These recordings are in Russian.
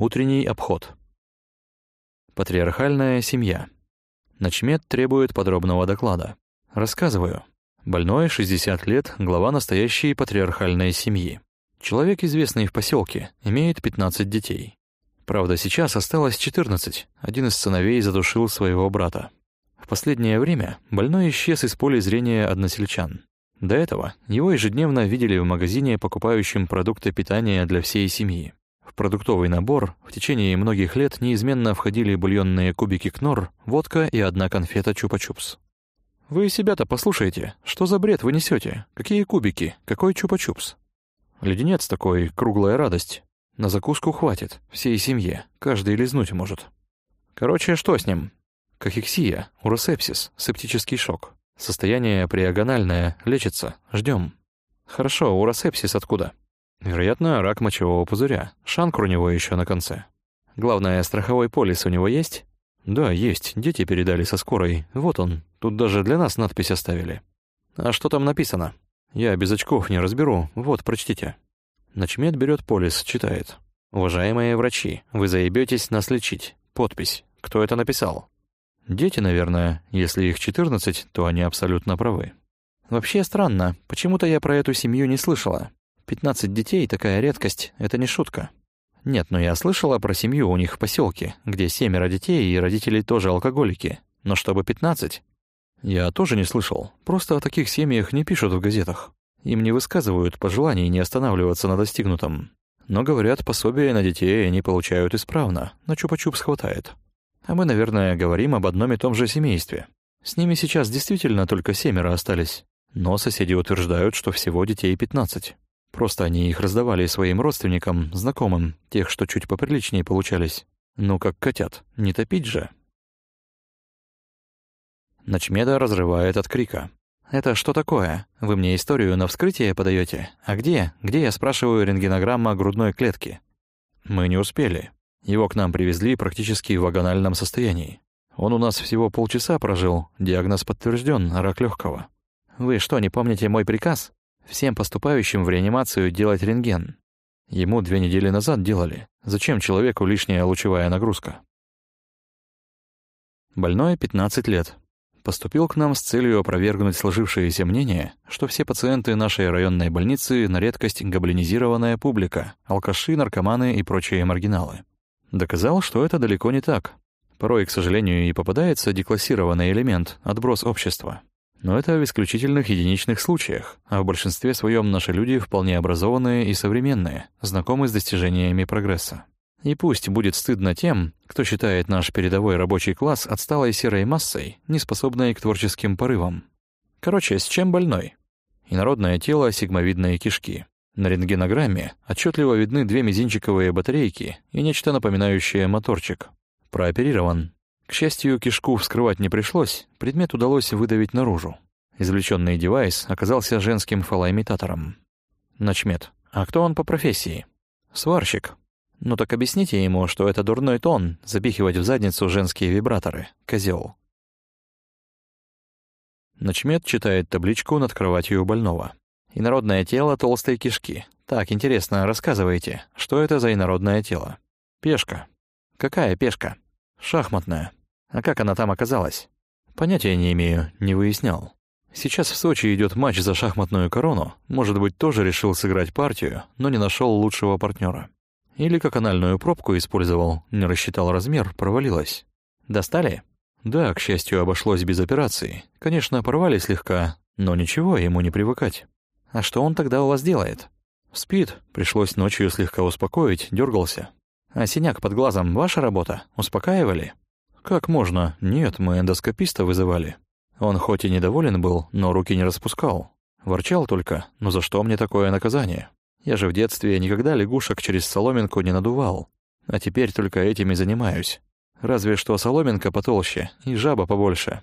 Утренний обход. Патриархальная семья. Начмет требует подробного доклада. Рассказываю. Больной, 60 лет, глава настоящей патриархальной семьи. Человек, известный в поселке, имеет 15 детей. Правда, сейчас осталось 14. Один из сыновей задушил своего брата. В последнее время больной исчез из поля зрения односельчан. До этого его ежедневно видели в магазине, покупающем продукты питания для всей семьи. Продуктовый набор в течение многих лет неизменно входили бульонные кубики кнор, водка и одна конфета чупа-чупс. Вы себя-то послушайте, что за бред вы несете? Какие кубики? Какой чупа-чупс? Леденец такой, круглая радость. На закуску хватит, всей семье, каждый лизнуть может. Короче, что с ним? Кахексия, уросепсис, септический шок. Состояние приагональное, лечится, ждем. Хорошо, уросепсис откуда? Вероятно, рак мочевого пузыря. Шанкр у него еще на конце. Главное, страховой полис у него есть? Да, есть. Дети передали со скорой. Вот он. Тут даже для нас надпись оставили. А что там написано? Я без очков не разберу. Вот, прочтите. Начмет берет полис, читает. Уважаемые врачи, вы заебетесь нас лечить. Подпись. Кто это написал? Дети, наверное. Если их 14, то они абсолютно правы. Вообще странно. Почему-то я про эту семью не слышала. 15 детей — такая редкость, это не шутка. Нет, но я слышала про семью у них в поселке, где семеро детей и родители тоже алкоголики. Но чтобы 15? Я тоже не слышал. Просто о таких семьях не пишут в газетах. Им не высказывают пожеланий не останавливаться на достигнутом. Но, говорят, пособие на детей они получают исправно, на чупа-чупс хватает. А мы, наверное, говорим об одном и том же семействе. С ними сейчас действительно только семеро остались. Но соседи утверждают, что всего детей 15. Просто они их раздавали своим родственникам, знакомым, тех, что чуть поприличнее получались. Ну, как котят, не топить же. Ночмеда разрывает от крика. «Это что такое? Вы мне историю на вскрытие подаете? А где? Где, я спрашиваю, рентгенограмма грудной клетки?» «Мы не успели. Его к нам привезли практически в вагональном состоянии. Он у нас всего полчаса прожил, диагноз подтвержден, рак легкого. Вы что, не помните мой приказ? Всем поступающим в реанимацию делать рентген. Ему две недели назад делали. Зачем человеку лишняя лучевая нагрузка? Больной 15 лет. Поступил к нам с целью опровергнуть сложившееся мнение, что все пациенты нашей районной больницы на редкость гоблинизированная публика, алкаши, наркоманы и прочие маргиналы. Доказал, что это далеко не так. Порой, к сожалению, и попадается деклассированный элемент, отброс общества. Но это в исключительных единичных случаях, а в большинстве своем наши люди вполне образованные и современные, знакомы с достижениями прогресса. И пусть будет стыдно тем, кто считает наш передовой рабочий класс отсталой серой массой, неспособной к творческим порывам. Короче, с чем больной? Инородное тело, сигмовидные кишки. На рентгенограмме отчетливо видны две мизинчиковые батарейки и нечто напоминающее моторчик. Прооперирован, к счастью, кишку вскрывать не пришлось, предмет удалось выдавить наружу. Извлеченный девайс оказался женским фалоимитатором. Начмет. А кто он по профессии? Сварщик. Ну так объясните ему, что это дурной тон запихивать в задницу женские вибраторы. Козел. Начмет читает табличку над кроватью больного. Инородное тело толстой кишки. Так, интересно, рассказывайте, что это за инородное тело? Пешка. Какая пешка? Шахматная. А как она там оказалась? Понятия не имею, не выяснял. Сейчас в Сочи идет матч за шахматную корону, может быть, тоже решил сыграть партию, но не нашел лучшего партнера. Или как анальную пробку использовал, не рассчитал размер, провалилась. Достали? Да, к счастью, обошлось без операции. Конечно, порвали слегка, но ничего, ему не привыкать. А что он тогда у вас делает? Спит, пришлось ночью слегка успокоить, дергался. А синяк под глазом ваша работа? Успокаивали? «Как можно? Нет, мы эндоскописта вызывали». Он хоть и недоволен был, но руки не распускал. Ворчал только, «Ну за что мне такое наказание? Я же в детстве никогда лягушек через соломинку не надувал. А теперь только этими занимаюсь. Разве что соломинка потолще и жаба побольше».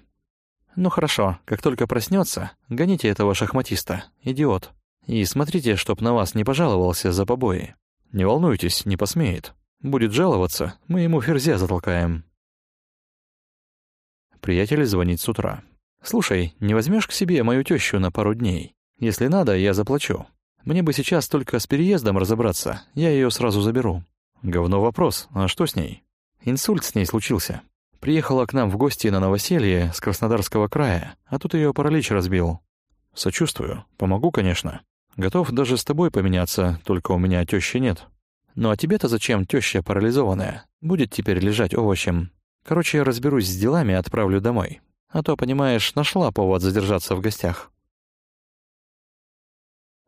«Ну хорошо, как только проснется, гоните этого шахматиста, идиот. И смотрите, чтоб на вас не пожаловался за побои. Не волнуйтесь, не посмеет. Будет жаловаться, мы ему ферзя затолкаем». Приятель звонит с утра. «Слушай, не возьмешь к себе мою тещу на пару дней? Если надо, я заплачу. Мне бы сейчас только с переездом разобраться, я ее сразу заберу». Говно вопрос, а что с ней? Инсульт с ней случился. Приехала к нам в гости на новоселье с Краснодарского края, а тут ее паралич разбил. Сочувствую. Помогу, конечно. Готов даже с тобой поменяться, только у меня тещи нет. Ну а тебе-то зачем теща парализованная? Будет теперь лежать овощем. Короче, я разберусь с делами и отправлю домой. А то, понимаешь, нашла повод задержаться в гостях.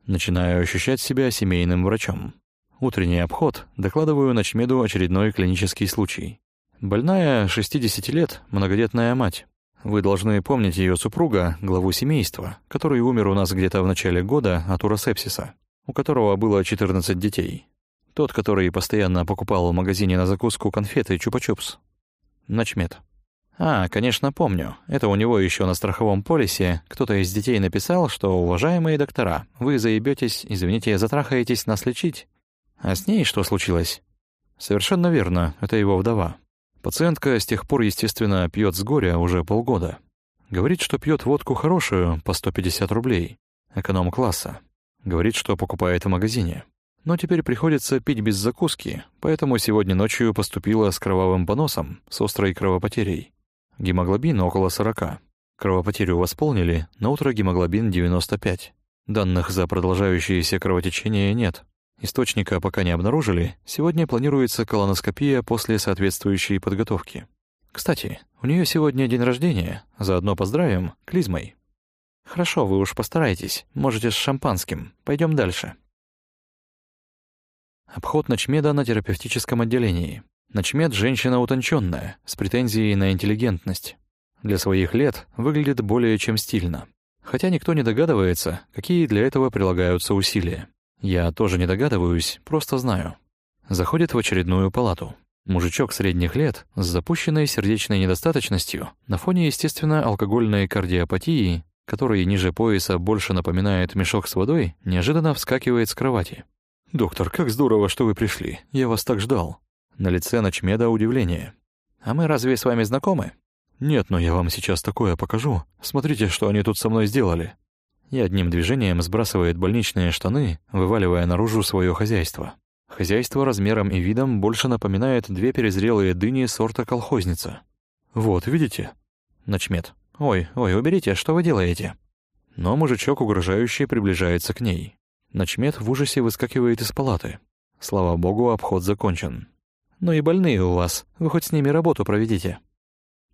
Начинаю ощущать себя семейным врачом. Утренний обход, докладываю ночмеду очередной клинический случай. Больная, 60 лет, многодетная мать. Вы должны помнить ее супруга, главу семейства, который умер у нас где-то в начале года от уросепсиса, у которого было 14 детей. Тот, который постоянно покупал в магазине на закуску конфеты Чупа-Чупс. Начмет. А, конечно, помню. Это у него еще на страховом полисе кто-то из детей написал, что, уважаемые доктора, вы заебетесь, извините, затрахаетесь нас лечить. А с ней что случилось? Совершенно верно, это его вдова. Пациентка с тех пор, естественно, пьет с горя уже полгода. Говорит, что пьет водку хорошую по 150 рублей, эконом-класса. Говорит, что покупает в магазине. Но теперь приходится пить без закуски, поэтому сегодня ночью поступила с кровавым поносом, с острой кровопотерей. Гемоглобин около 40. Кровопотерю восполнили, на утро гемоглобин 95. Данных за продолжающееся кровотечение нет. Источника пока не обнаружили, сегодня планируется колоноскопия после соответствующей подготовки. Кстати, у нее сегодня день рождения, заодно поздравим клизмой. Хорошо, вы уж постарайтесь, можете с шампанским. Пойдем дальше. Обход ночмеда на терапевтическом отделении. Начмет — женщина утонченная, с претензией на интеллигентность. Для своих лет выглядит более чем стильно. Хотя никто не догадывается, какие для этого прилагаются усилия. Я тоже не догадываюсь, просто знаю. Заходит в очередную палату. Мужичок средних лет с запущенной сердечной недостаточностью на фоне, естественно, алкогольной кардиопатии, который ниже пояса больше напоминает мешок с водой, неожиданно вскакивает с кровати. «Доктор, как здорово, что вы пришли. Я вас так ждал. На лице Ночмеда удивление. «А мы разве с вами знакомы?» «Нет, но я вам сейчас такое покажу. Смотрите, что они тут со мной сделали». И одним движением сбрасывает больничные штаны, вываливая наружу свое хозяйство. Хозяйство размером и видом больше напоминает две перезрелые дыни сорта колхозница. «Вот, видите?» Ночмед. «Ой, ой, уберите, что вы делаете?» Но мужичок угрожающе приближается к ней. Ночмед в ужасе выскакивает из палаты. Слава богу, обход закончен. Ну и больные у вас. Вы хоть с ними работу проведите.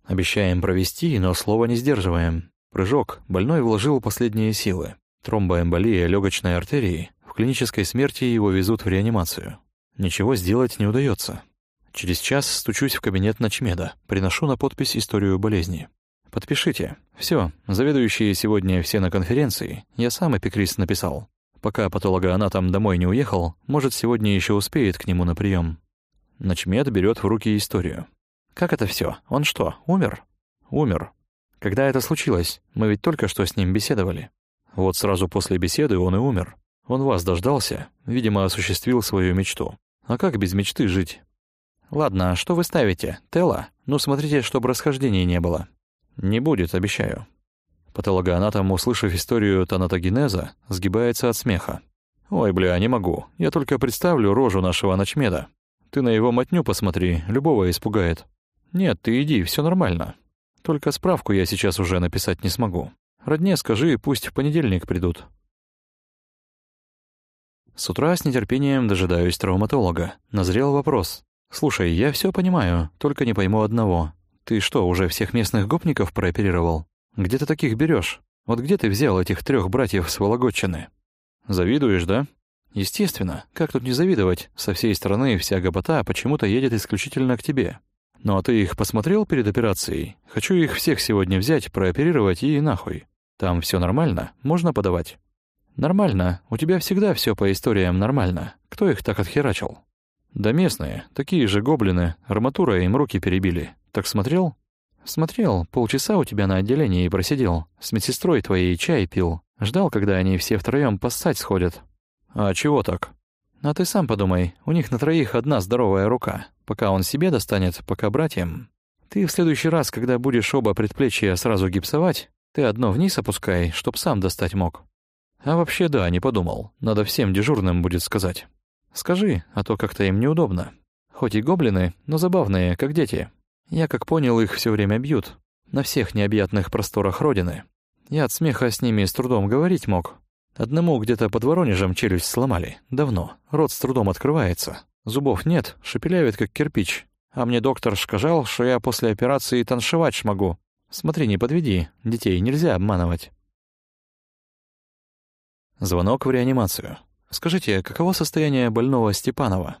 Обещаем провести, но слова не сдерживаем. Прыжок. Больной вложил последние силы. Тромбоэмболия легочной артерии. В клинической смерти его везут в реанимацию. Ничего сделать не удается. Через час стучусь в кабинет Ночмеда, приношу на подпись историю болезни. Подпишите. Все, заведующие сегодня все на конференции, я сам эпикриз написал. Пока патологоанатом домой не уехал, может, сегодня еще успеет к нему на прием. Начмед берет в руки историю. «Как это все? Он что, умер?» «Умер. Когда это случилось? Мы ведь только что с ним беседовали. Вот сразу после беседы он и умер. Он вас дождался, видимо, осуществил свою мечту. А как без мечты жить?» «Ладно, что вы ставите? Тела? Ну, смотрите, чтобы расхождений не было». «Не будет, обещаю». Патологоанатом, услышав историю тонатогенеза, сгибается от смеха. «Ой, бля, не могу. Я только представлю рожу нашего ночмеда. Ты на его мотню посмотри, любого испугает. Нет, ты иди, все нормально. Только справку я сейчас уже написать не смогу. Родне скажи, пусть в понедельник придут. С утра с нетерпением дожидаюсь травматолога. Назрел вопрос. «Слушай, я все понимаю, только не пойму одного. Ты что, уже всех местных гопников прооперировал? Где ты таких берешь? Вот где ты взял этих трех братьев с Вологодчины?» «Завидуешь, да?» Естественно, как тут не завидовать, со всей страны вся гопота почему-то едет исключительно к тебе. Ну а ты их посмотрел перед операцией? Хочу их всех сегодня взять, прооперировать и нахуй. Там все нормально, можно подавать. Нормально, у тебя всегда все по историям нормально. Кто их так отхерачил? Да местные, такие же гоблины, арматура им руки перебили. Так смотрел? Смотрел, полчаса у тебя на отделении просидел, с медсестрой твоей чай пил. Ждал, когда они все втроем поссать сходят. «А чего так?» «А ты сам подумай, у них на троих одна здоровая рука. Пока он себе достанет, пока братьям. Ты в следующий раз, когда будешь оба предплечья сразу гипсовать, ты одно вниз опускай, чтоб сам достать мог». «А вообще да, не подумал. Надо всем дежурным будет сказать». «Скажи, а то как-то им неудобно». Хоть и гоблины, но забавные, как дети. Я, как понял, их все время бьют. На всех необъятных просторах Родины. Я от смеха с ними с трудом говорить мог. Одному где-то под Воронежем челюсть сломали. Давно. Рот с трудом открывается. Зубов нет, шепелявит, как кирпич. А мне доктор сказал, что я после операции танцевать смогу. Смотри, не подведи. Детей нельзя обманывать. Звонок в реанимацию. Скажите, каково состояние больного Степанова?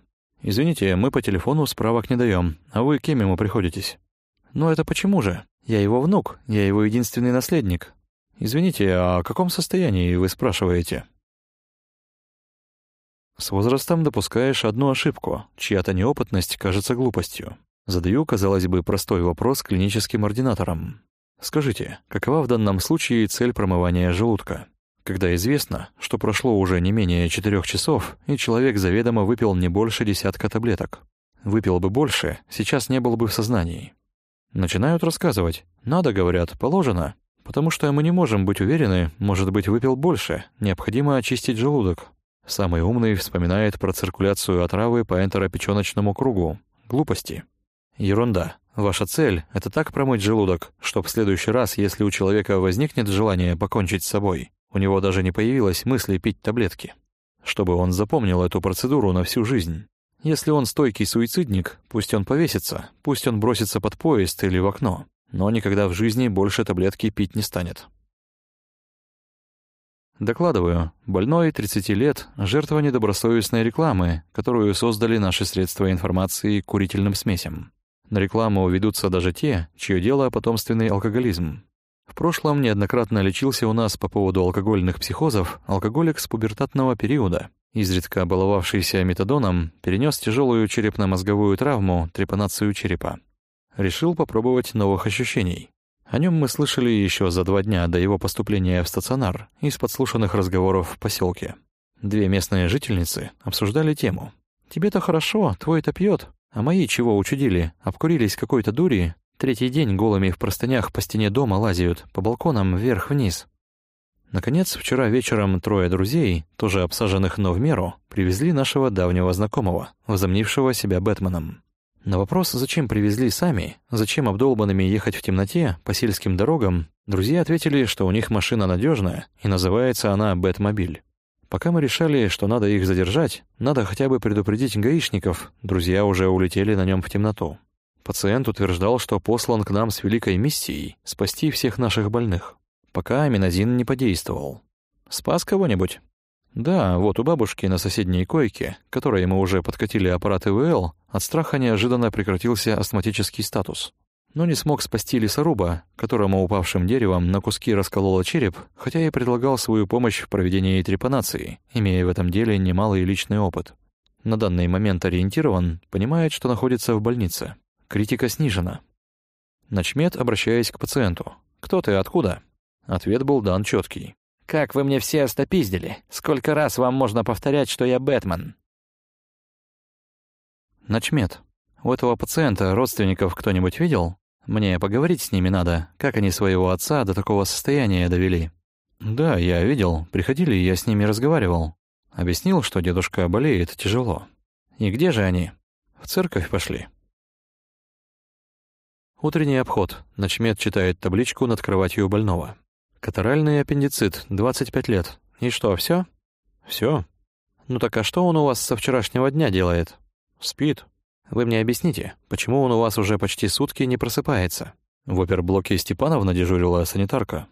Извините, мы по телефону справок не даем, а вы кем ему приходитесь? Ну это почему же? Я его внук, я его единственный наследник. Извините, а о каком состоянии вы спрашиваете? С возрастом допускаешь одну ошибку, чья-то неопытность кажется глупостью. Задаю, казалось бы, простой вопрос клиническим ординаторам. Скажите, какова в данном случае цель промывания желудка? Когда известно, что прошло уже не менее четырех часов, и человек заведомо выпил не больше десятка таблеток. Выпил бы больше, сейчас не был бы в сознании. Начинают рассказывать. Надо, говорят, положено. Потому что мы не можем быть уверены, может быть, выпил больше, необходимо очистить желудок. Самый умный вспоминает про циркуляцию отравы по энтеропечёночному кругу. Глупости. Ерунда. Ваша цель — это так промыть желудок, что в следующий раз, если у человека возникнет желание покончить с собой, у него даже не появилось мысли пить таблетки. Чтобы он запомнил эту процедуру на всю жизнь. Если он стойкий суицидник, пусть он повесится, пусть он бросится под поезд или в окно, но никогда в жизни больше таблетки пить не станет. Докладываю, больной 30 лет, жертва недобросовестной рекламы, которую создали наши средства информации курительным смесям. На рекламу ведутся даже те, чье дело потомственный алкоголизм. В прошлом неоднократно лечился у нас по поводу алкогольных психозов алкоголик с пубертатного периода. Изредка баловавшийся метадоном, перенес тяжелую черепно-мозговую травму, трепанацию черепа. Решил попробовать новых ощущений. О нем мы слышали еще за два дня до его поступления в стационар из подслушанных разговоров в поселке. Две местные жительницы обсуждали тему. «Тебе-то хорошо, твой-то пьет, а мои чего учудили? Обкурились какой-то дури, Третий день голыми в простынях по стене дома лазят, по балконам вверх-вниз. Наконец, вчера вечером трое друзей, тоже обсаженных, но в меру, привезли нашего давнего знакомого, возомнившего себя Бэтменом. На вопрос, зачем привезли сами, зачем обдолбанными ехать в темноте по сельским дорогам, друзья ответили, что у них машина надежная и называется она «Бэтмобиль». Пока мы решали, что надо их задержать, надо хотя бы предупредить гаишников, друзья уже улетели на нем в темноту. Пациент утверждал, что послан к нам с великой миссией спасти всех наших больных, пока аминозин не подействовал. Спас кого-нибудь? Да, вот у бабушки на соседней койке, которой мы уже подкатили аппарат ИВЛ, от страха неожиданно прекратился астматический статус. Но не смог спасти лесоруба, которому упавшим деревом на куски раскололо череп, хотя и предлагал свою помощь в проведении трепанации, имея в этом деле немалый личный опыт. На данный момент ориентирован, понимает, что находится в больнице. Критика снижена. Начмет, обращаясь к пациенту. «Кто ты? Откуда?» Ответ был дан четкий. «Как вы мне все остопиздили? Сколько раз вам можно повторять, что я Бэтмен?» Начмет. У этого пациента родственников кто-нибудь видел? Мне поговорить с ними надо, как они своего отца до такого состояния довели. Да, я видел, приходили, я с ними разговаривал. Объяснил, что дедушка болеет тяжело. И где же они? В церковь пошли. Утренний обход. Начмет читает табличку над кроватью больного. Катаральный аппендицит, 25 лет. И что, все? Все. Ну так а что он у вас со вчерашнего дня делает? Спит. Вы мне объясните, почему он у вас уже почти сутки не просыпается? В оперблоке Степановна дежурила санитарка.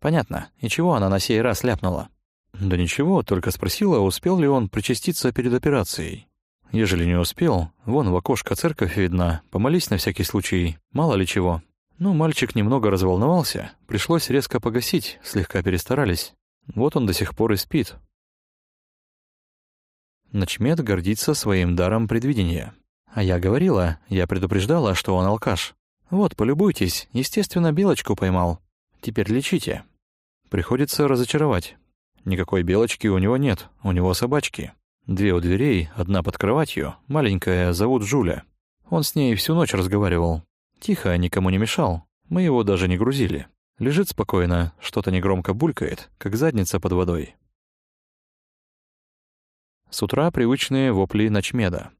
Понятно. И чего она на сей раз ляпнула? Да ничего, только спросила, успел ли он причаститься перед операцией. Ежели не успел, вон в окошко церковь видна, помолись на всякий случай, мало ли чего. Ну, мальчик немного разволновался, пришлось резко погасить, слегка перестарались. Вот он до сих пор и спит. Начмет гордится своим даром предвидения. А я говорила, я предупреждала, что он алкаш. Вот, полюбуйтесь, естественно, белочку поймал. Теперь лечите. Приходится разочаровать. Никакой белочки у него нет, у него собачки. Две у дверей, одна под кроватью, маленькая, зовут Жуля. Он с ней всю ночь разговаривал. Тихо, никому не мешал. Мы его даже не грузили. Лежит спокойно, что-то негромко булькает, как задница под водой. С утра привычные вопли ночмеда.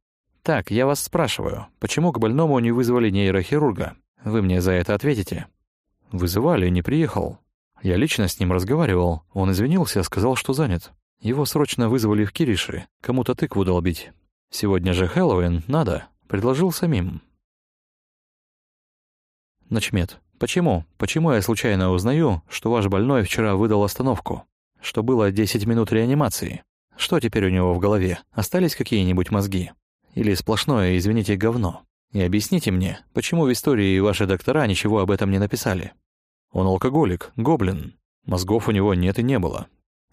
Так, я вас спрашиваю, почему к больному не вызвали нейрохирурга? Вы мне за это ответите. Вызывали, не приехал. Я лично с ним разговаривал. Он извинился, сказал, что занят. Его срочно вызвали в Кириши, кому-то тыкву долбить. Сегодня же Хэллоуин, надо. Предложил самим. Начмет. Почему? Почему я случайно узнаю, что ваш больной вчера выдал остановку? Что было 10 минут реанимации? Что теперь у него в голове? Остались какие-нибудь мозги? Или сплошное, извините, говно? И объясните мне, почему в истории ваши доктора ничего об этом не написали? Он алкоголик, гоблин. Мозгов у него нет и не было.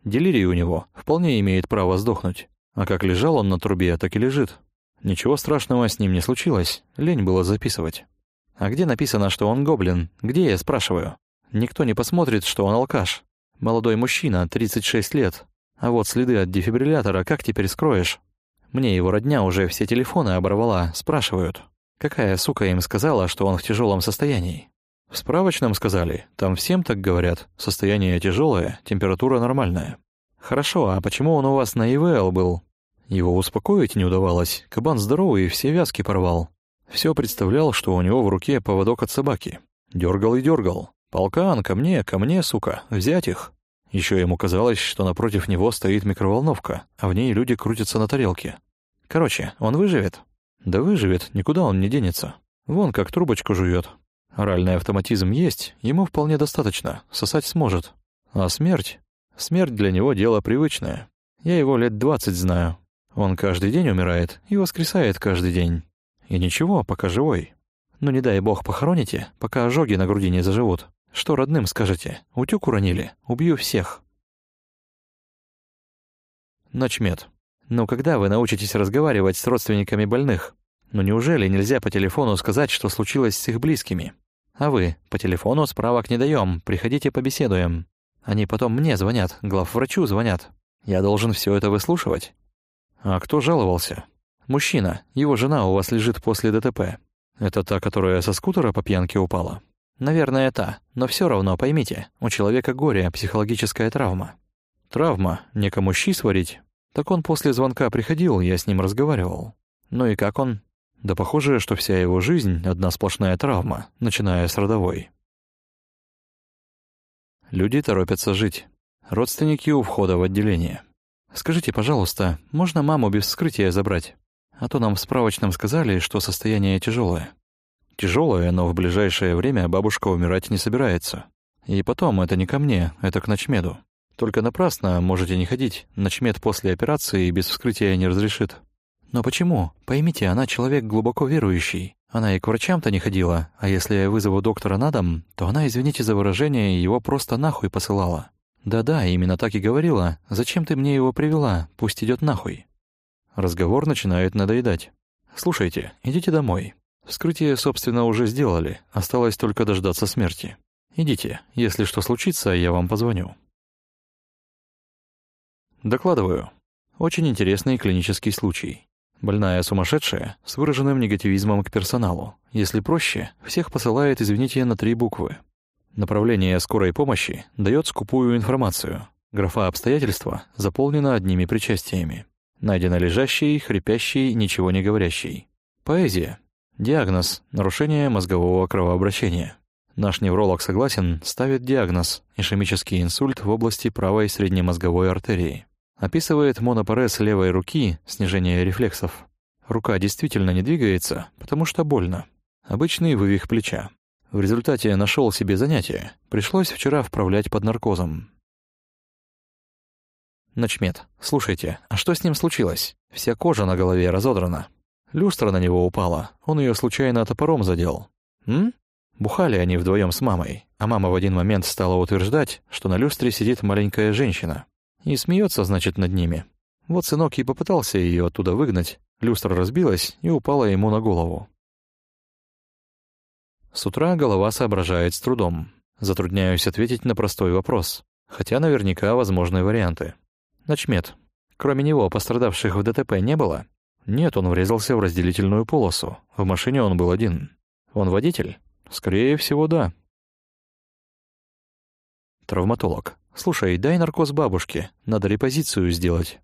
Делирий у него вполне имеет право сдохнуть. А как лежал он на трубе, так и лежит. Ничего страшного с ним не случилось, лень было записывать. А где написано, что он гоблин? Где, я спрашиваю? Никто не посмотрит, что он алкаш. Молодой мужчина, 36 лет. А вот следы от дефибриллятора как теперь скроешь? Мне его родня уже все телефоны оборвала, спрашивают. Какая сука им сказала, что он в тяжелом состоянии? В справочном сказали, там всем так говорят, состояние тяжелое, температура нормальная. Хорошо, а почему он у вас на ИВЛ был? Его успокоить не удавалось, кабан здоровый, все вязки порвал. Все представлял, что у него в руке поводок от собаки. Дергал и дергал. «Полкан, ко мне, ко мне, сука, взять их!» Еще ему казалось, что напротив него стоит микроволновка, а в ней люди крутятся на тарелке. Короче, он выживет? Да выживет, никуда он не денется. Вон как трубочку жует. Оральный автоматизм есть, ему вполне достаточно, сосать сможет. А смерть? Смерть для него дело привычное. Я его лет двадцать знаю. Он каждый день умирает и воскресает каждый день. И ничего, пока живой. Ну не дай бог похороните, пока ожоги на груди не заживут. Что родным скажете? Утюг уронили? Убью всех. Ночмед. Ну когда вы научитесь разговаривать с родственниками больных? Ну неужели нельзя по телефону сказать, что случилось с их близкими? А вы, по телефону справок не даем, приходите побеседуем. Они потом мне звонят, главврачу звонят. Я должен все это выслушивать. А кто жаловался? Мужчина, его жена у вас лежит после ДТП. Это та, которая со скутера по пьянке упала? Наверное, та, но все равно поймите, у человека горе, психологическая травма. Травма, некому щи сварить. Так он после звонка приходил, я с ним разговаривал. Ну и как он? Да похоже, что вся его жизнь — одна сплошная травма, начиная с родовой. Люди торопятся жить. Родственники у входа в отделение. Скажите, пожалуйста, можно маму без вскрытия забрать? А то нам в справочном сказали, что состояние тяжелое. Тяжелое, но в ближайшее время бабушка умирать не собирается. И потом, это не ко мне, это к ночмеду. Только напрасно можете не ходить, ночмед после операции без вскрытия не разрешит. Но почему? Поймите, она человек глубоко верующий. Она и к врачам-то не ходила, а если я вызову доктора на дом, то она, извините за выражение, его просто нахуй посылала. Да-да, именно так и говорила. Зачем ты мне его привела? Пусть идет нахуй. Разговор начинает надоедать. «Слушайте, идите домой. Вскрытие, собственно, уже сделали. Осталось только дождаться смерти. Идите. Если что случится, я вам позвоню». Докладываю. Очень интересный клинический случай. Больная сумасшедшая с выраженным негативизмом к персоналу. Если проще, всех посылает, извините, на три буквы. Направление скорой помощи дает скупую информацию. Графа обстоятельства заполнена одними причастиями. Найдено лежащий, хрипящий, ничего не говорящий. Поэзия. Диагноз – нарушение мозгового кровообращения. Наш невролог согласен, ставит диагноз – ишемический инсульт в области правой среднемозговой артерии. Описывает монопарез левой руки, снижение рефлексов. Рука действительно не двигается, потому что больно. Обычный вывих плеча. В результате нашел себе занятие. Пришлось вчера вправлять под наркозом. Начмет, слушайте, а что с ним случилось? Вся кожа на голове разодрана. Люстра на него упала, он ее случайно топором задел. М? Бухали они вдвоем с мамой, а мама в один момент стала утверждать, что на люстре сидит маленькая женщина. И смеется, значит, над ними. Вот сынок и попытался ее оттуда выгнать, люстра разбилась и упала ему на голову. С утра голова соображает с трудом. Затрудняюсь ответить на простой вопрос, хотя наверняка возможны варианты. Начмет. Кроме него пострадавших в ДТП не было? Нет, он врезался в разделительную полосу. В машине он был один. Он водитель? Скорее всего, да. Травматолог. Слушай, дай наркоз бабушке. Надо репозицию сделать.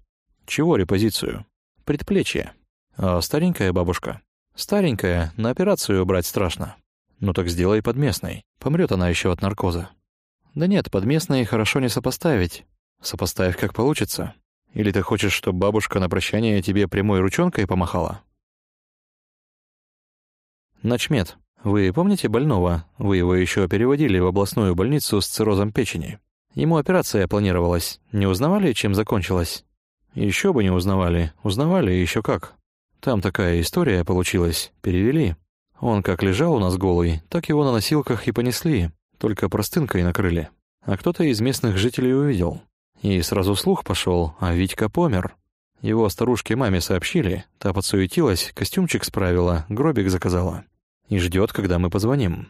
Чего репозицию? Предплечье. А старенькая бабушка? Старенькая, на операцию брать страшно. Ну так сделай подместной. Помрет она еще от наркоза. Да нет, подместной хорошо не сопоставить. Сопоставь как получится. Или ты хочешь, чтобы бабушка на прощание тебе прямой ручонкой помахала? Начмет. Вы помните больного? Вы его еще переводили в областную больницу с циррозом печени. Ему операция планировалась. Не узнавали, чем закончилась? Еще бы не узнавали. Узнавали еще как. Там такая история получилась. Перевели. Он как лежал у нас голый, так его на носилках и понесли. Только простынкой накрыли. А кто-то из местных жителей увидел. И сразу слух пошел, а Витька помер. Его старушке маме сообщили, та подсуетилась, костюмчик справила, гробик заказала. И ждет, когда мы позвоним.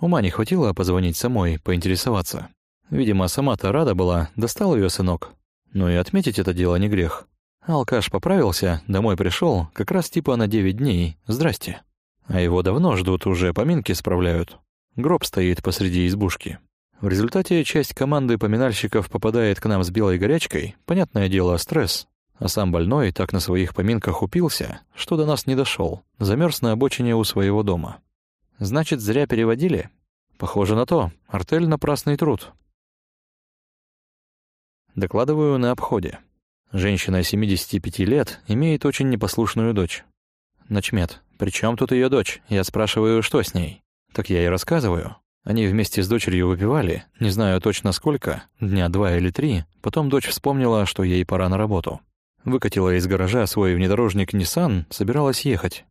Ума не хватило позвонить самой, поинтересоваться. Видимо, сама-то рада была, достал ее сынок. Ну и отметить это дело не грех. Алкаш поправился, домой пришел, как раз типа на девять дней. Здрасте. А его давно ждут, уже поминки справляют. Гроб стоит посреди избушки. В результате часть команды поминальщиков попадает к нам с белой горячкой, понятное дело, стресс. А сам больной так на своих поминках упился, что до нас не дошел, замерз на обочине у своего дома. Значит, зря переводили? Похоже на то. Артель — напрасный труд. Докладываю на обходе. Женщина 75 лет имеет очень непослушную дочь. Начмет. «При чем тут ее дочь?» Я спрашиваю, что с ней. Так я и рассказываю. Они вместе с дочерью выпивали, не знаю точно сколько, дня два или три. Потом дочь вспомнила, что ей пора на работу. Выкатила из гаража свой внедорожник Nissan, собиралась ехать.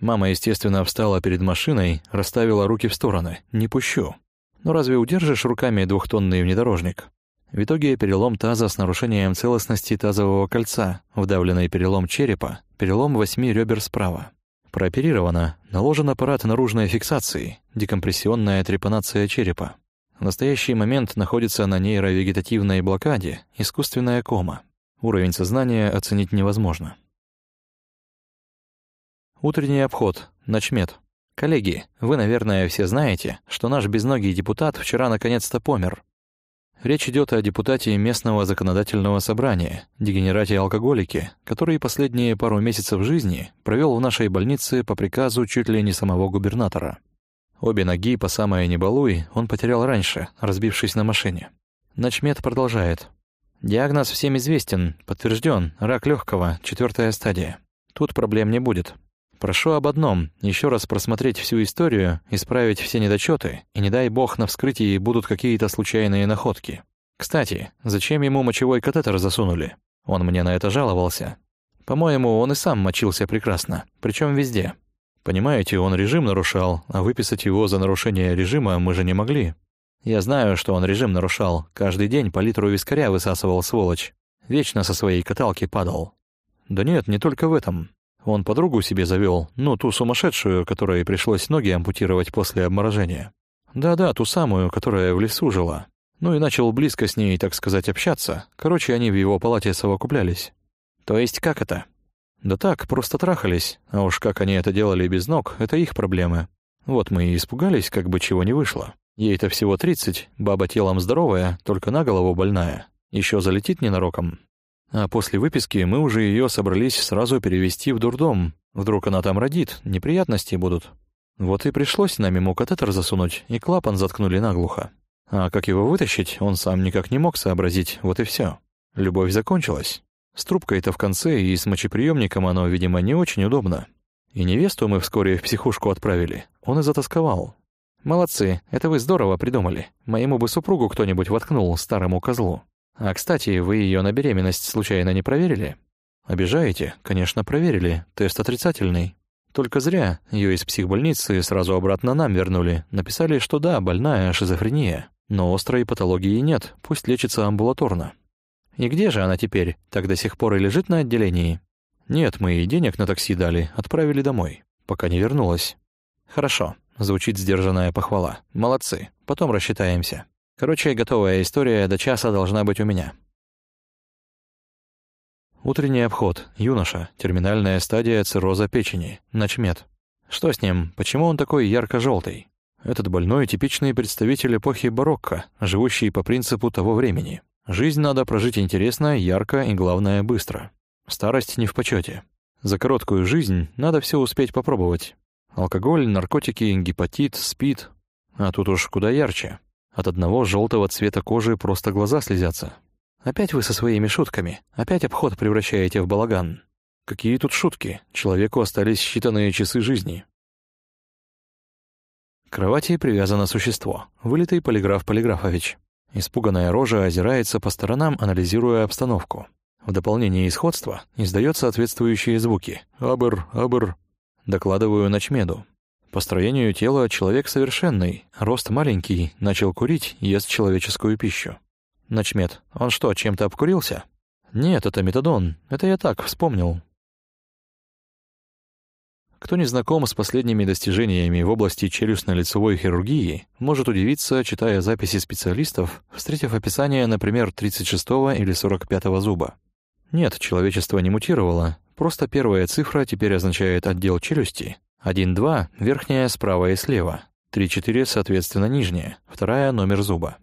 Мама, естественно, встала перед машиной, расставила руки в стороны. «Не пущу». Но разве удержишь руками двухтонный внедорожник? В итоге перелом таза с нарушением целостности тазового кольца, вдавленный перелом черепа, перелом восьми ребер справа. Прооперировано, наложен аппарат наружной фиксации, декомпрессионная трепанация черепа. В настоящий момент находится на нейровегетативной блокаде, искусственная кома. Уровень сознания оценить невозможно. Утренний обход, начмет. Коллеги, вы, наверное, все знаете, что наш безногий депутат вчера наконец-то помер. Речь идет о депутате местного законодательного собрания, дегенерате-алкоголике, который последние пару месяцев жизни провел в нашей больнице по приказу чуть ли не самого губернатора. Обе ноги по самое не балуй он потерял раньше, разбившись на машине. Начмет продолжает. Диагноз всем известен, подтвержден, рак легкого, четвертая стадия. Тут проблем не будет. Прошу об одном — еще раз просмотреть всю историю, исправить все недочеты, и не дай бог на вскрытии будут какие-то случайные находки. Кстати, зачем ему мочевой катетер засунули? Он мне на это жаловался. По-моему, он и сам мочился прекрасно, причем везде. Понимаете, он режим нарушал, а выписать его за нарушение режима мы же не могли. Я знаю, что он режим нарушал, каждый день по литру вискаря высасывал сволочь. Вечно со своей каталки падал. Да нет, не только в этом. Он подругу себе завел, ну, ту сумасшедшую, которой пришлось ноги ампутировать после обморожения. Да-да, ту самую, которая в лесу жила. Ну и начал близко с ней, так сказать, общаться. Короче, они в его палате совокуплялись. То есть как это? Да так, просто трахались. А уж как они это делали без ног, это их проблемы. Вот мы и испугались, как бы чего не вышло. Ей-то всего тридцать, баба телом здоровая, только на голову больная. Еще залетит ненароком. А после выписки мы уже ее собрались сразу перевести в дурдом. Вдруг она там родит, неприятности будут. Вот и пришлось нам ему катетер засунуть, и клапан заткнули наглухо. А как его вытащить, он сам никак не мог сообразить, вот и все. Любовь закончилась. С трубкой-то в конце и с мочеприемником оно, видимо, не очень удобно. И невесту мы вскоре в психушку отправили. Он и затасковал. «Молодцы, это вы здорово придумали. Моему бы супругу кто-нибудь воткнул, старому козлу. А, кстати, вы ее на беременность случайно не проверили? Обижаете? Конечно, проверили. Тест отрицательный. Только зря. Ее из психбольницы сразу обратно нам вернули. Написали, что да, больная шизофрения. Но острой патологии нет, пусть лечится амбулаторно. И где же она теперь? Так до сих пор и лежит на отделении? Нет, мы ей денег на такси дали, отправили домой. Пока не вернулась. Хорошо, звучит сдержанная похвала. Молодцы, потом рассчитаемся. Короче, готовая история до часа должна быть у меня. Утренний обход. Юноша. Терминальная стадия цирроза печени. Начмет. Что с ним? Почему он такой ярко желтый Этот больной — типичный представитель эпохи барокко, живущий по принципу того времени. Жизнь надо прожить интересно, ярко и, главное, быстро. Старость не в почете. За короткую жизнь надо все успеть попробовать. Алкоголь, наркотики, гепатит, спид. А тут уж куда ярче. От одного желтого цвета кожи просто глаза слезятся. Опять вы со своими шутками. Опять обход превращаете в балаган. Какие тут шутки? Человеку остались считанные часы жизни. К кровати привязано существо. Вылитый полиграф Полиграфович. Испуганная рожа озирается по сторонам, анализируя обстановку. В дополнение исходства издает соответствующие звуки. «Абр, абр». Докладываю ночмеду. По строению тела человек совершенный, рост маленький, начал курить, ест человеческую пищу. Ночмед, он что, чем-то обкурился? Нет, это метадон, это я так, вспомнил. Кто не знаком с последними достижениями в области челюстно-лицевой хирургии, может удивиться, читая записи специалистов, встретив описание, например, 36 или 45 зуба. Нет, человечество не мутировало, просто первая цифра теперь означает отдел челюсти. 1-2 — верхняя справа и слева, 3-4 соответственно нижняя, вторая — номер зуба.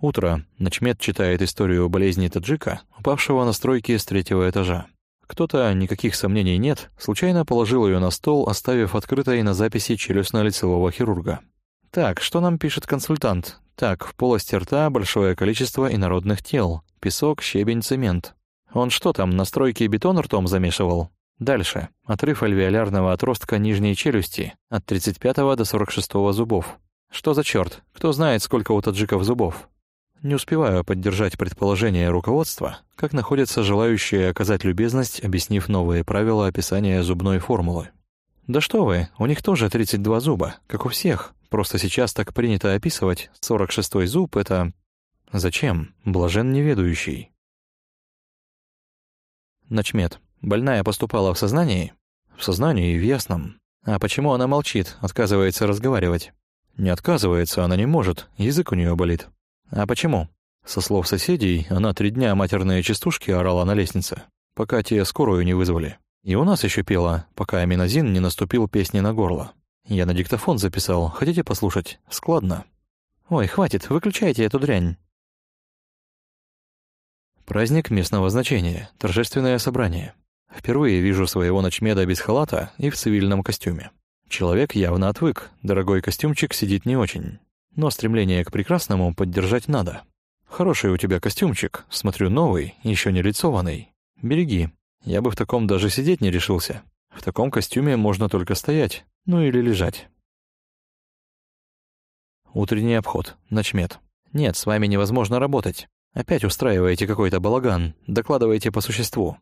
Утро. Начмет читает историю болезни таджика, упавшего на стройке с третьего этажа. Кто-то, никаких сомнений нет, случайно положил ее на стол, оставив открытой на записи челюстно-лицевого хирурга. Так, что нам пишет консультант? Так, в полости рта большое количество инородных тел. Песок, щебень, цемент. Он что там, на стройке бетон ртом замешивал? Дальше. Отрыв альвеолярного отростка нижней челюсти от 35 до 46 зубов. Что за черт? Кто знает, сколько у таджиков зубов? Не успеваю поддержать предположение руководства, как находятся желающие оказать любезность, объяснив новые правила описания зубной формулы. Да что вы, у них тоже 32 зуба, как у всех. Просто сейчас так принято описывать. 46-й зуб — это... Зачем? Блажен неведущий. Начмет. Больная поступала в сознании? В сознании и в ясном. А почему она молчит, отказывается разговаривать? Не отказывается, она не может, язык у нее болит. А почему? Со слов соседей, она три дня матерные частушки орала на лестнице, пока те скорую не вызвали. И у нас еще пела, пока аминозин не наступил песни на горло. Я на диктофон записал, хотите послушать? Складно. Ой, хватит, выключайте эту дрянь. Праздник местного значения, торжественное собрание. Впервые вижу своего ночмеда без халата и в цивильном костюме. Человек явно отвык, дорогой костюмчик сидит не очень. Но стремление к прекрасному поддержать надо. Хороший у тебя костюмчик, смотрю, новый, еще не лицованный. Береги. Я бы в таком даже сидеть не решился. В таком костюме можно только стоять, ну или лежать. Утренний обход. Ночмед. Нет, с вами невозможно работать. Опять устраиваете какой-то балаган, докладываете по существу.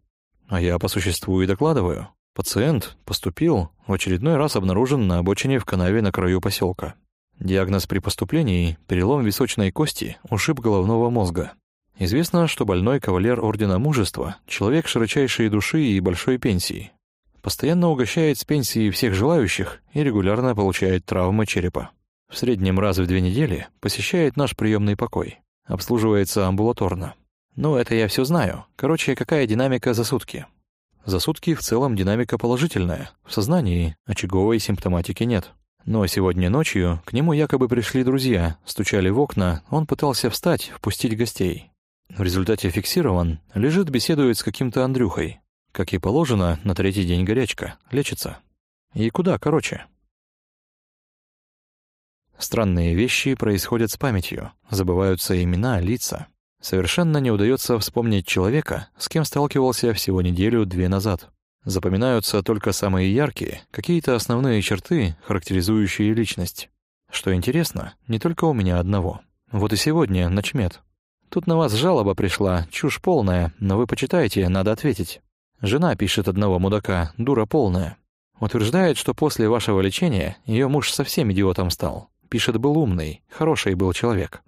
А я по существу и докладываю. Пациент поступил, в очередной раз обнаружен на обочине в канаве на краю поселка. Диагноз при поступлении – перелом височной кости, ушиб головного мозга. Известно, что больной кавалер Ордена Мужества, человек широчайшей души и большой пенсии. Постоянно угощает с пенсии всех желающих и регулярно получает травмы черепа. В среднем раз в две недели посещает наш приемный покой. Обслуживается амбулаторно. Ну, это я все знаю. Короче, какая динамика за сутки? За сутки в целом динамика положительная. В сознании очаговой симптоматики нет. Но сегодня ночью к нему якобы пришли друзья, стучали в окна, он пытался встать, впустить гостей. В результате фиксирован, лежит, беседует с каким-то Андрюхой. Как и положено, на третий день горячка, лечится. И куда, короче. Странные вещи происходят с памятью, забываются имена, лица. Совершенно не удается вспомнить человека, с кем сталкивался всего неделю-две назад. Запоминаются только самые яркие, какие-то основные черты, характеризующие личность. Что интересно, не только у меня одного. Вот и сегодня начмет. Тут на вас жалоба пришла, чушь полная, но вы почитайте, надо ответить. Жена пишет одного мудака, дура полная. Утверждает, что после вашего лечения ее муж совсем идиотом стал. Пишет, был умный, хороший был человек.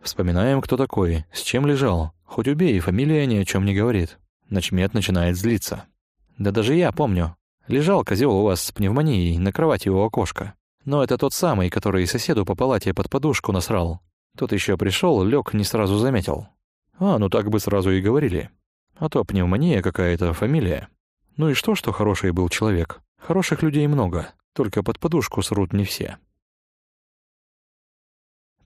Вспоминаем, кто такой, с чем лежал. Хоть убей, фамилия ни о чем не говорит. Начмет начинает злиться. Да даже я помню. Лежал козел у вас с пневмонией на кровати у окошка. Но это тот самый, который соседу по палате под подушку насрал. Тот еще пришел, лег, не сразу заметил. А, ну так бы сразу и говорили. А то пневмония какая-то, фамилия. Ну и что, что хороший был человек? Хороших людей много, только под подушку срут не все.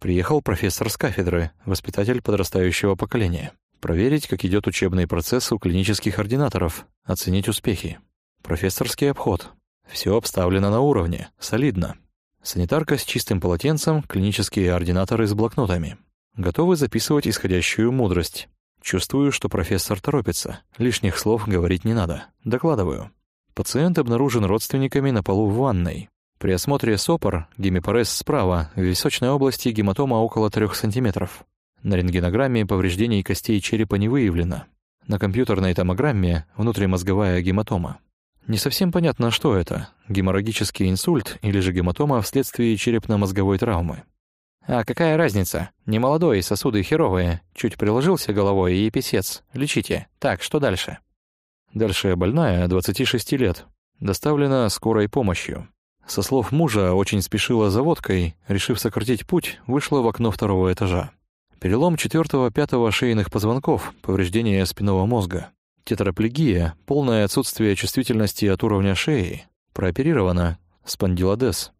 Приехал профессор с кафедры, воспитатель подрастающего поколения проверить, как идет учебный процесс у клинических ординаторов, оценить успехи. Профессорский обход. Все обставлено на уровне, солидно. Санитарка с чистым полотенцем, клинические ординаторы с блокнотами. Готовы записывать исходящую мудрость. Чувствую, что профессор торопится. Лишних слов говорить не надо. Докладываю. Пациент обнаружен родственниками на полу в ванной. При осмотре СОПОР гемипарез справа, в височной области гематома около 3 см. На рентгенограмме повреждений костей черепа не выявлено. На компьютерной томограмме внутримозговая гематома. Не совсем понятно, что это – геморрагический инсульт или же гематома вследствие черепно-мозговой травмы. А какая разница? Не молодой, сосуды херовые. Чуть приложился головой и писец. Лечите. Так, что дальше? Дальше больная, 26 лет. Доставлена скорой помощью. Со слов мужа, очень спешила за водкой, решив сократить путь, вышла в окно второго этажа. Перелом четвертого-пятого шейных позвонков, повреждение спинного мозга. Тетраплегия, полное отсутствие чувствительности от уровня шеи. Прооперирована. Спондилодез.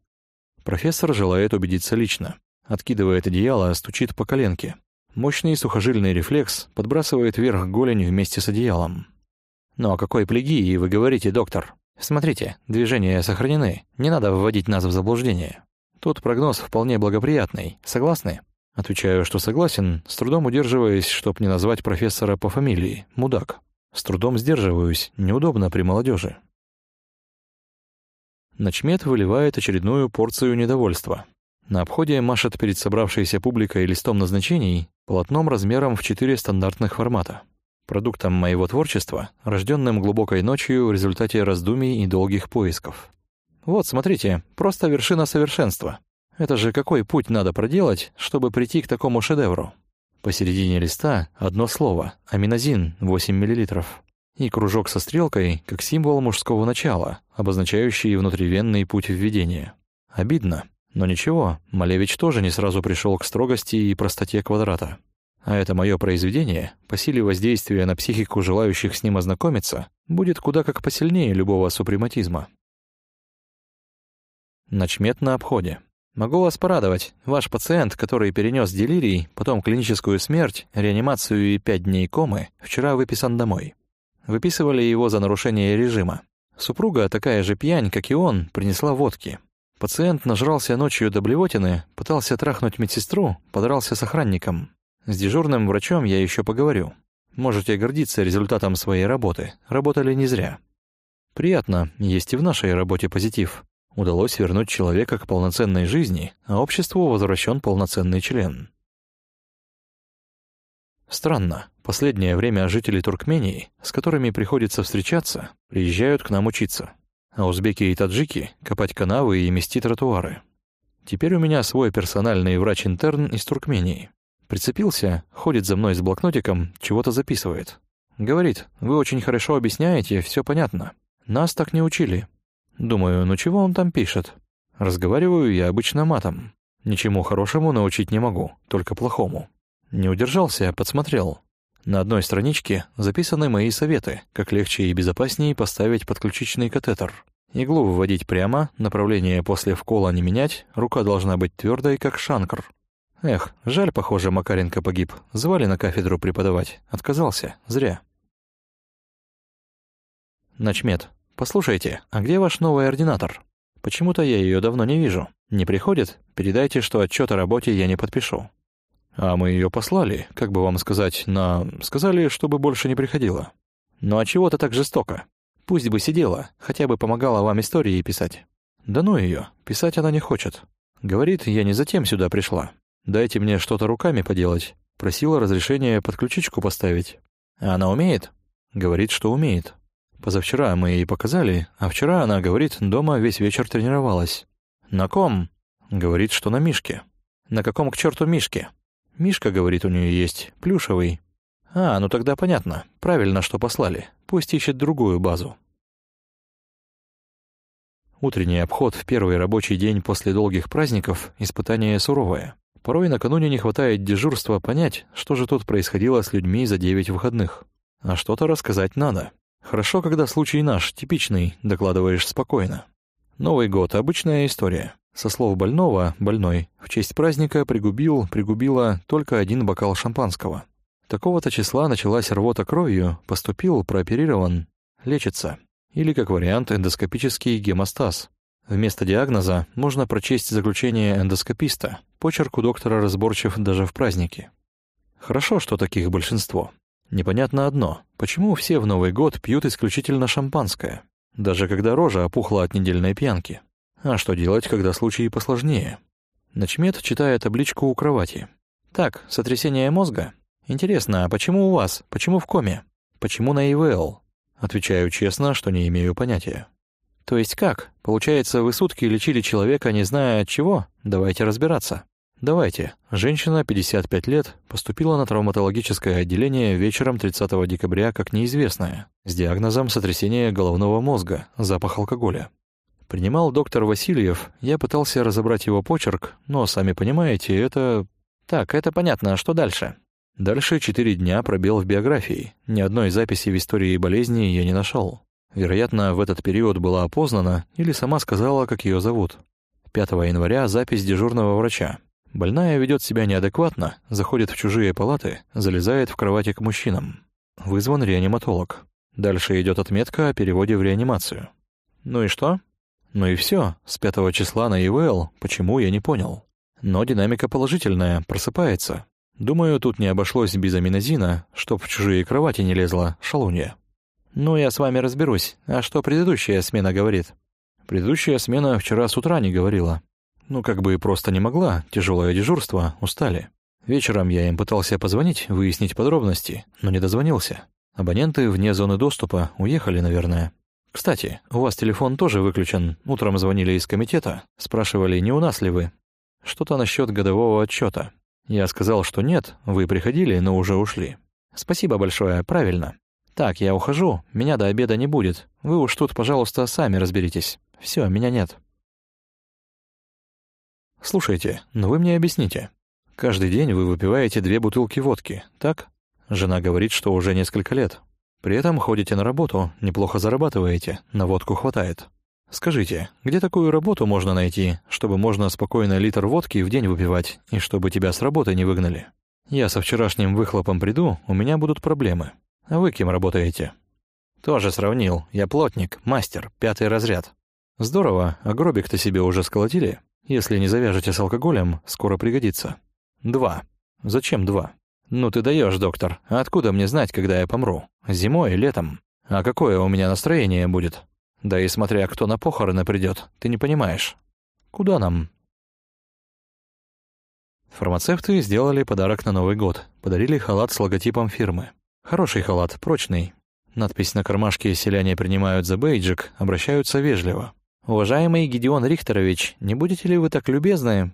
Профессор желает убедиться лично. Откидывает одеяло, стучит по коленке. Мощный сухожильный рефлекс подбрасывает вверх голень вместе с одеялом. «Ну о какой плегии вы говорите, доктор?» Смотрите, движения сохранены, не надо вводить нас в заблуждение. Тут прогноз вполне благоприятный, согласны? Отвечаю, что согласен, с трудом удерживаясь, чтоб не назвать профессора по фамилии, мудак. С трудом сдерживаюсь, неудобно при молодежи. Начмет выливает очередную порцию недовольства. На обходе машет перед собравшейся публикой листом назначений, полотном размером в четыре стандартных формата продуктом моего творчества, рожденным глубокой ночью в результате раздумий и долгих поисков. Вот, смотрите, просто вершина совершенства. Это же какой путь надо проделать, чтобы прийти к такому шедевру? Посередине листа одно слово — аминозин, 8 мл. И кружок со стрелкой, как символ мужского начала, обозначающий внутривенный путь введения. Обидно, но ничего, Малевич тоже не сразу пришел к строгости и простоте квадрата. А это мое произведение, по силе воздействия на психику желающих с ним ознакомиться, будет куда как посильнее любого супрематизма. Начмет на обходе. Могу вас порадовать. Ваш пациент, который перенес делирий, потом клиническую смерть, реанимацию и пять дней комы, вчера выписан домой. Выписывали его за нарушение режима. Супруга, такая же пьянь, как и он, принесла водки. Пациент нажрался ночью до блевотины, пытался трахнуть медсестру, подрался с охранником. С дежурным врачом я еще поговорю. Можете гордиться результатом своей работы. Работали не зря. Приятно, есть и в нашей работе позитив. Удалось вернуть человека к полноценной жизни, а обществу возвращен полноценный член. Странно, последнее время жители Туркмении, с которыми приходится встречаться, приезжают к нам учиться. А узбеки и таджики — копать канавы и мести тротуары. Теперь у меня свой персональный врач-интерн из Туркмении. Прицепился, ходит за мной с блокнотиком, чего-то записывает. Говорит, вы очень хорошо объясняете, все понятно. Нас так не учили. Думаю, ну чего он там пишет? Разговариваю я обычно матом. Ничему хорошему научить не могу, только плохому. Не удержался, подсмотрел. На одной страничке записаны мои советы, как легче и безопаснее поставить подключичный катетер. Иглу вводить прямо, направление после вкола не менять, рука должна быть твердой, как шанкр. Эх, жаль, похоже, Макаренко погиб. Звали на кафедру преподавать. Отказался. Зря. Начмет. Послушайте, а где ваш новый ординатор? Почему-то я ее давно не вижу. Не приходит? Передайте, что отчет о работе я не подпишу. А мы ее послали, как бы вам сказать, на... Сказали, чтобы больше не приходила. Ну а чего-то так жестоко? Пусть бы сидела, хотя бы помогала вам истории писать. Да ну ее, писать она не хочет. Говорит, я не затем сюда пришла. Дайте мне что-то руками поделать. Просила разрешения подключичку поставить. А она умеет? Говорит, что умеет. Позавчера мы ей показали, а вчера она, говорит, дома весь вечер тренировалась. На ком? Говорит, что на Мишке. На каком к черту Мишке? Мишка, говорит, у нее есть, плюшевый. А, ну тогда понятно. Правильно, что послали. Пусть ищет другую базу. Утренний обход в первый рабочий день после долгих праздников — испытание суровое. Порой накануне не хватает дежурства понять, что же тут происходило с людьми за девять выходных. А что-то рассказать надо. Хорошо, когда случай наш, типичный, докладываешь спокойно. Новый год — обычная история. Со слов больного, больной, в честь праздника пригубил, пригубила только один бокал шампанского. Такого-то числа началась рвота кровью, поступил, прооперирован, лечится. или, как вариант, эндоскопический гемостаз. Вместо диагноза можно прочесть заключение эндоскописта. Почерк у доктора разборчив даже в праздники. Хорошо, что таких большинство. Непонятно одно, почему все в Новый год пьют исключительно шампанское, даже когда рожа опухла от недельной пьянки. А что делать, когда случаи посложнее? Начмет читая табличку у кровати. «Так, сотрясение мозга? Интересно, а почему у вас? Почему в коме? Почему на ИВЛ?» Отвечаю честно, что не имею понятия. То есть как? Получается, вы сутки лечили человека, не зная от чего? Давайте разбираться. Давайте. Женщина, 55 лет, поступила на травматологическое отделение вечером 30 декабря как неизвестная, с диагнозом сотрясения головного мозга, запах алкоголя. Принимал доктор Васильев, я пытался разобрать его почерк, но, сами понимаете, это... Так, это понятно, а что дальше? Дальше четыре дня пробел в биографии. Ни одной записи в истории болезни я не нашел. Вероятно, в этот период была опознана или сама сказала, как ее зовут. 5 января запись дежурного врача. Больная ведет себя неадекватно, заходит в чужие палаты, залезает в кровати к мужчинам. Вызван реаниматолог. Дальше идет отметка о переводе в реанимацию. Ну и что? Ну и все. С 5 числа на ИВЛ, почему, я не понял. Но динамика положительная, просыпается. Думаю, тут не обошлось без аминозина, чтоб в чужие кровати не лезла, шалунья. Ну, я с вами разберусь. А что предыдущая смена говорит? Предыдущая смена вчера с утра не говорила. Ну, как бы просто не могла, тяжелое дежурство, устали. Вечером я им пытался позвонить, выяснить подробности, но не дозвонился. Абоненты вне зоны доступа уехали, наверное. Кстати, у вас телефон тоже выключен. Утром звонили из комитета, спрашивали, не у нас ли вы. Что-то насчет годового отчета. Я сказал, что нет, вы приходили, но уже ушли. Спасибо большое, правильно. Так, я ухожу, меня до обеда не будет. Вы уж тут, пожалуйста, сами разберитесь. Все, меня нет. Слушайте, но вы мне объясните. Каждый день вы выпиваете две бутылки водки, так? Жена говорит, что уже несколько лет. При этом ходите на работу, неплохо зарабатываете, на водку хватает. Скажите, где такую работу можно найти, чтобы можно спокойно литр водки в день выпивать, и чтобы тебя с работы не выгнали? Я со вчерашним выхлопом приду, у меня будут проблемы. А вы кем работаете? Тоже сравнил. Я плотник, мастер, пятый разряд. Здорово, а гробик-то себе уже сколотили? Если не завяжете с алкоголем, скоро пригодится. Два. Зачем два? Ну ты даешь, доктор. А откуда мне знать, когда я помру? Зимой, летом? А какое у меня настроение будет? Да и смотря кто на похороны придет, ты не понимаешь. Куда нам? Фармацевты сделали подарок на Новый год. Подарили халат с логотипом фирмы. Хороший халат, прочный. Надпись на кармашке «Селяне принимают за бейджик», обращаются вежливо. «Уважаемый Гедеон Рихтерович, не будете ли вы так любезны?»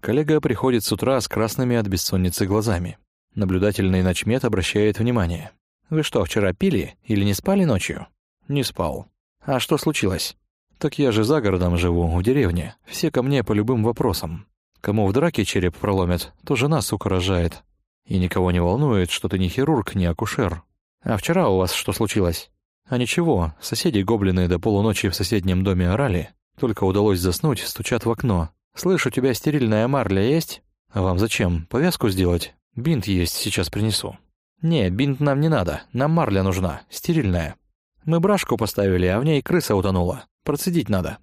Коллега приходит с утра с красными от бессонницы глазами. Наблюдательный начмет обращает внимание. «Вы что, вчера пили или не спали ночью?» «Не спал». «А что случилось?» «Так я же за городом живу, в деревне. Все ко мне по любым вопросам. Кому в драке череп проломят, то жена, сука, рожает. И никого не волнует, что ты не хирург, не акушер. А вчера у вас что случилось?» «А ничего, соседи гоблины до полуночи в соседнем доме орали. Только удалось заснуть, стучат в окно. «Слышь, у тебя стерильная марля есть?» «А вам зачем? Повязку сделать? Бинт есть, сейчас принесу». «Не, бинт нам не надо, нам марля нужна, стерильная. Мы брашку поставили, а в ней крыса утонула. Процедить надо».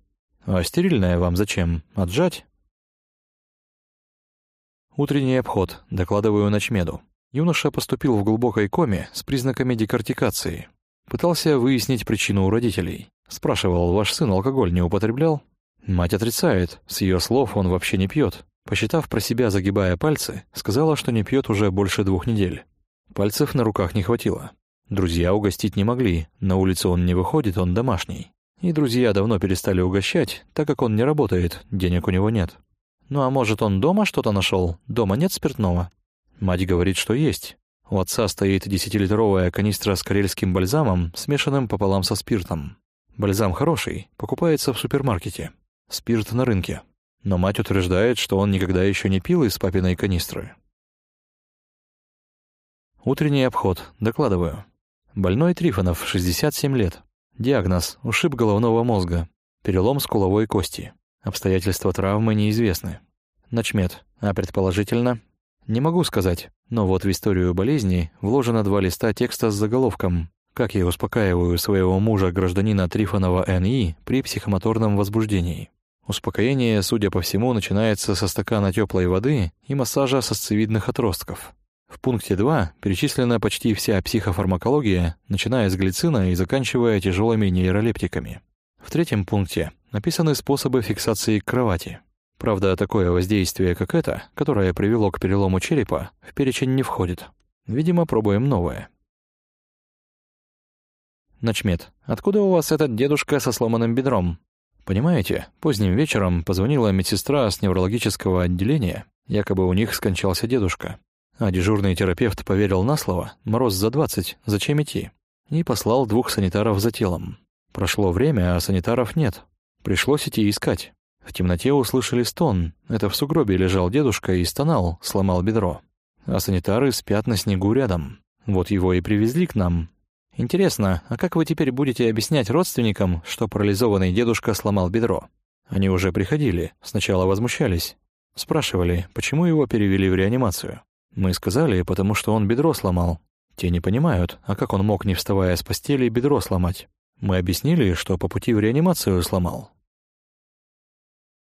«А стерильная вам зачем? Отжать?» Утренний обход, докладываю ночмеду. Юноша поступил в глубокой коме с признаками декортикации. Пытался выяснить причину у родителей. Спрашивал, ваш сын алкоголь не употреблял? Мать отрицает, с ее слов он вообще не пьет. Посчитав про себя, загибая пальцы, сказала, что не пьет уже больше двух недель. Пальцев на руках не хватило. Друзья угостить не могли, на улицу он не выходит, он домашний. И друзья давно перестали угощать, так как он не работает, денег у него нет. Ну а может он дома что-то нашел? Дома нет спиртного? Мать говорит, что есть. У отца стоит десятилитровая канистра с карельским бальзамом, смешанным пополам со спиртом. Бальзам хороший, покупается в супермаркете. Спирт на рынке. Но мать утверждает, что он никогда еще не пил из папиной канистры. Утренний обход. Докладываю. Больной Трифонов, 67 лет. Диагноз – ушиб головного мозга. Перелом скуловой кости. Обстоятельства травмы неизвестны. Начмет. А предположительно? Не могу сказать, но вот в историю болезни вложено два листа текста с заголовком как я успокаиваю своего мужа, гражданина Трифонова Н.И., при психомоторном возбуждении. Успокоение, судя по всему, начинается со стакана теплой воды и массажа сосцевидных отростков. В пункте 2 перечислена почти вся психофармакология, начиная с глицина и заканчивая тяжелыми нейролептиками. В третьем пункте написаны способы фиксации кровати. Правда, такое воздействие, как это, которое привело к перелому черепа, в перечень не входит. Видимо, пробуем новое. Начмет, откуда у вас этот дедушка со сломанным бедром? Понимаете, поздним вечером позвонила медсестра с неврологического отделения, якобы у них скончался дедушка. А дежурный терапевт поверил на слово, мороз за двадцать, зачем идти? И послал двух санитаров за телом. Прошло время, а санитаров нет. Пришлось идти искать. В темноте услышали стон. Это в сугробе лежал дедушка и стонал, сломал бедро. А санитары спят на снегу рядом. Вот его и привезли к нам. Интересно, а как вы теперь будете объяснять родственникам, что парализованный дедушка сломал бедро? Они уже приходили, сначала возмущались. Спрашивали, почему его перевели в реанимацию. Мы сказали, потому что он бедро сломал. Те не понимают, а как он мог, не вставая с постели, бедро сломать? Мы объяснили, что по пути в реанимацию сломал.